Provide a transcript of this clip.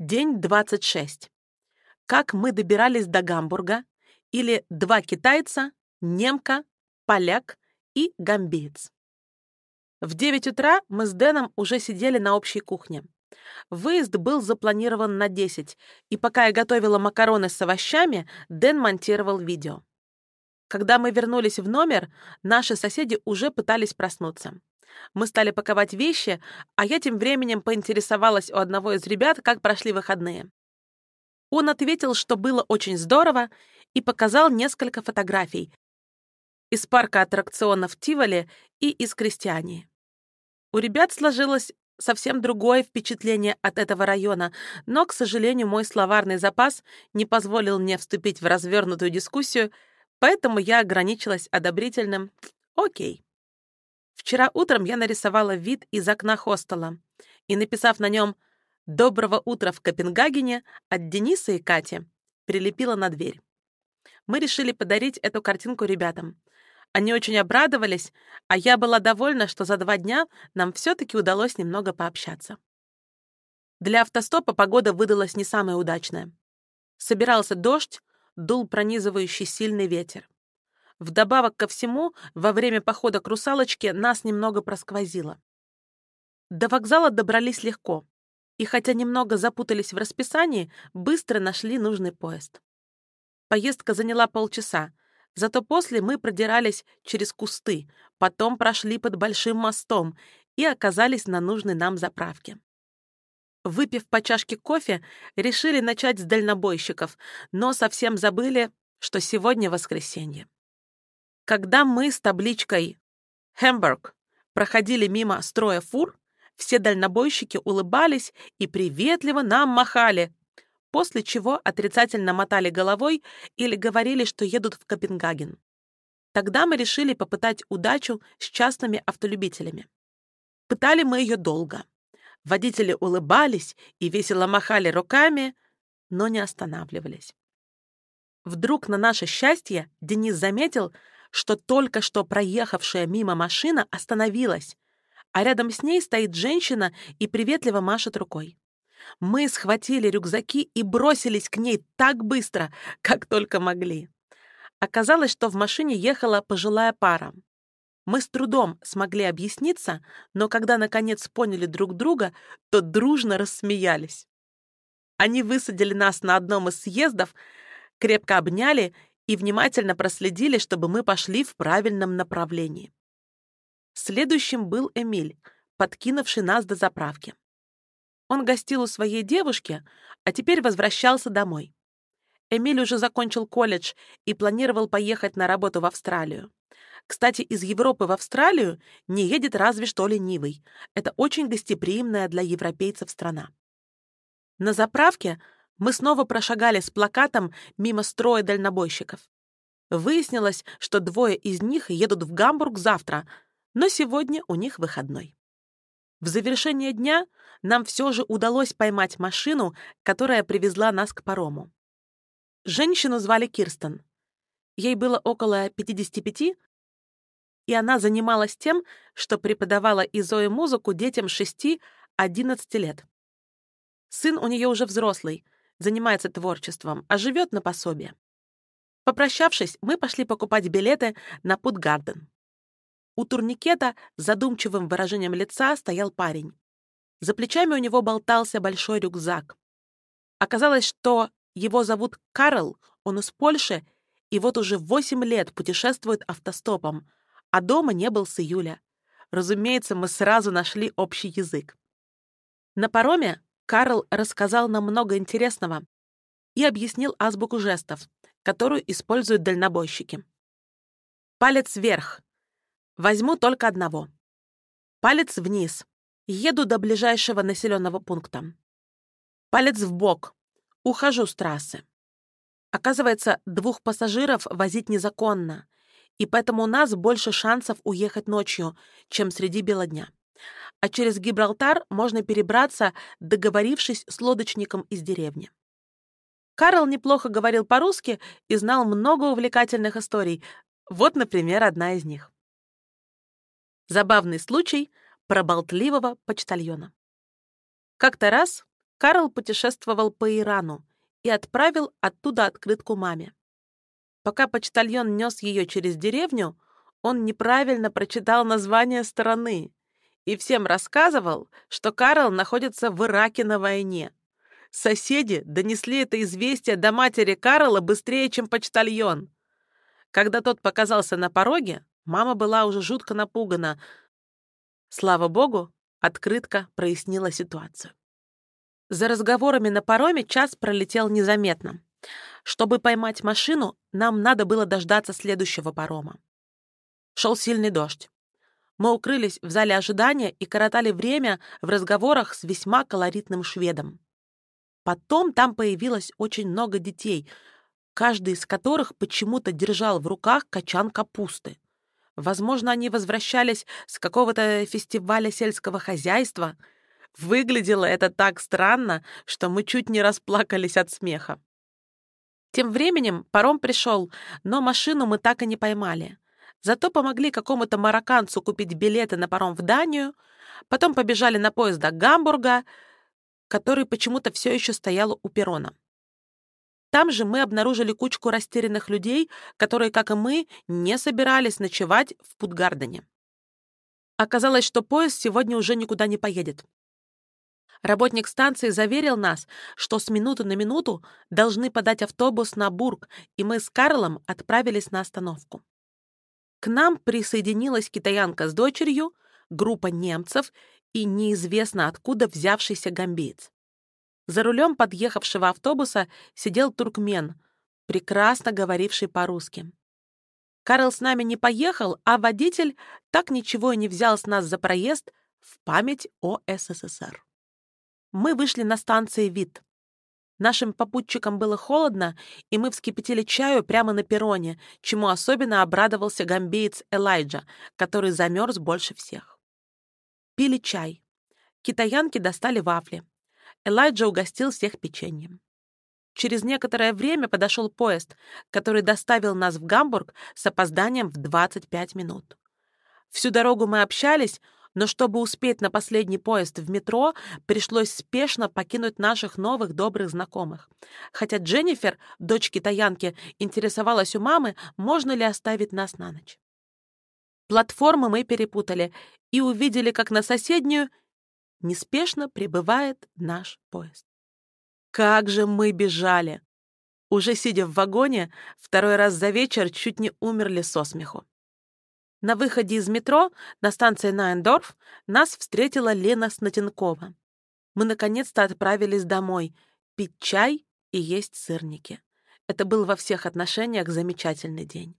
День 26. Как мы добирались до Гамбурга или два китайца, немка, поляк и гамбиец. В 9 утра мы с Дэном уже сидели на общей кухне. Выезд был запланирован на 10, и пока я готовила макароны с овощами, Дэн монтировал видео. Когда мы вернулись в номер, наши соседи уже пытались проснуться. Мы стали паковать вещи, а я тем временем поинтересовалась у одного из ребят, как прошли выходные. Он ответил, что было очень здорово, и показал несколько фотографий из парка аттракционов Тиволи и из Крестьянии. У ребят сложилось совсем другое впечатление от этого района, но, к сожалению, мой словарный запас не позволил мне вступить в развернутую дискуссию, поэтому я ограничилась одобрительным «Окей». Вчера утром я нарисовала вид из окна хостела и, написав на нем «Доброго утра в Копенгагене» от Дениса и Кати, прилепила на дверь. Мы решили подарить эту картинку ребятам. Они очень обрадовались, а я была довольна, что за два дня нам все-таки удалось немного пообщаться. Для автостопа погода выдалась не самая удачная. Собирался дождь, дул пронизывающий сильный ветер. Вдобавок ко всему, во время похода к русалочке нас немного просквозило. До вокзала добрались легко, и хотя немного запутались в расписании, быстро нашли нужный поезд. Поездка заняла полчаса, зато после мы продирались через кусты, потом прошли под большим мостом и оказались на нужной нам заправке. Выпив по чашке кофе, решили начать с дальнобойщиков, но совсем забыли, что сегодня воскресенье. Когда мы с табличкой «Хэмбург» проходили мимо строя фур, все дальнобойщики улыбались и приветливо нам махали, после чего отрицательно мотали головой или говорили, что едут в Копенгаген. Тогда мы решили попытать удачу с частными автолюбителями. Пытали мы ее долго. Водители улыбались и весело махали руками, но не останавливались. Вдруг на наше счастье Денис заметил, что только что проехавшая мимо машина остановилась, а рядом с ней стоит женщина и приветливо машет рукой. Мы схватили рюкзаки и бросились к ней так быстро, как только могли. Оказалось, что в машине ехала пожилая пара. Мы с трудом смогли объясниться, но когда наконец поняли друг друга, то дружно рассмеялись. Они высадили нас на одном из съездов, крепко обняли и внимательно проследили, чтобы мы пошли в правильном направлении. Следующим был Эмиль, подкинувший нас до заправки. Он гостил у своей девушки, а теперь возвращался домой. Эмиль уже закончил колледж и планировал поехать на работу в Австралию. Кстати, из Европы в Австралию не едет разве что ленивый. Это очень гостеприимная для европейцев страна. На заправке мы снова прошагали с плакатом мимо строя дальнобойщиков. Выяснилось, что двое из них едут в Гамбург завтра, но сегодня у них выходной. В завершение дня нам все же удалось поймать машину, которая привезла нас к парому. Женщину звали Кирстен. Ей было около 55, и она занималась тем, что преподавала Изое музыку детям 6-11 лет. Сын у нее уже взрослый, занимается творчеством, а живет на пособие. Попрощавшись, мы пошли покупать билеты на Путгарден. У турникета с задумчивым выражением лица стоял парень. За плечами у него болтался большой рюкзак. Оказалось, что его зовут Карл, он из Польши, и вот уже восемь лет путешествует автостопом, а дома не был с июля. Разумеется, мы сразу нашли общий язык. На пароме Карл рассказал нам много интересного и объяснил азбуку жестов, которую используют дальнобойщики. Палец вверх. Возьму только одного. Палец вниз. Еду до ближайшего населенного пункта. Палец в бок. Ухожу с трассы. Оказывается, двух пассажиров возить незаконно, и поэтому у нас больше шансов уехать ночью, чем среди бела дня а через Гибралтар можно перебраться, договорившись с лодочником из деревни. Карл неплохо говорил по-русски и знал много увлекательных историй. Вот, например, одна из них. Забавный случай про болтливого почтальона. Как-то раз Карл путешествовал по Ирану и отправил оттуда открытку маме. Пока почтальон нес ее через деревню, он неправильно прочитал название страны и всем рассказывал, что Карл находится в Ираке на войне. Соседи донесли это известие до матери Карла быстрее, чем почтальон. Когда тот показался на пороге, мама была уже жутко напугана. Слава богу, открытка прояснила ситуацию. За разговорами на пароме час пролетел незаметно. Чтобы поймать машину, нам надо было дождаться следующего парома. Шел сильный дождь. Мы укрылись в зале ожидания и коротали время в разговорах с весьма колоритным шведом. Потом там появилось очень много детей, каждый из которых почему-то держал в руках качан капусты. Возможно, они возвращались с какого-то фестиваля сельского хозяйства — Выглядело это так странно, что мы чуть не расплакались от смеха. Тем временем паром пришел, но машину мы так и не поймали. Зато помогли какому-то марокканцу купить билеты на паром в Данию, потом побежали на поезд до Гамбурга, который почему-то все еще стоял у перрона. Там же мы обнаружили кучку растерянных людей, которые, как и мы, не собирались ночевать в Путгардене. Оказалось, что поезд сегодня уже никуда не поедет. Работник станции заверил нас, что с минуты на минуту должны подать автобус на Бург, и мы с Карлом отправились на остановку. К нам присоединилась китаянка с дочерью, группа немцев и неизвестно откуда взявшийся гамбиец. За рулем подъехавшего автобуса сидел туркмен, прекрасно говоривший по-русски. Карл с нами не поехал, а водитель так ничего и не взял с нас за проезд в память о СССР. Мы вышли на станции «Вид». Нашим попутчикам было холодно, и мы вскипятили чаю прямо на перроне, чему особенно обрадовался гамбеец Элайджа, который замерз больше всех. Пили чай. Китаянки достали вафли. Элайджа угостил всех печеньем. Через некоторое время подошел поезд, который доставил нас в Гамбург с опозданием в 25 минут. Всю дорогу мы общались, но чтобы успеть на последний поезд в метро, пришлось спешно покинуть наших новых добрых знакомых. Хотя Дженнифер, дочь китаянки, интересовалась у мамы, можно ли оставить нас на ночь. Платформы мы перепутали и увидели, как на соседнюю неспешно прибывает наш поезд. Как же мы бежали! Уже сидя в вагоне, второй раз за вечер чуть не умерли со смеху. На выходе из метро на станции Найндорф нас встретила Лена Снотенкова. Мы наконец-то отправились домой пить чай и есть сырники. Это был во всех отношениях замечательный день.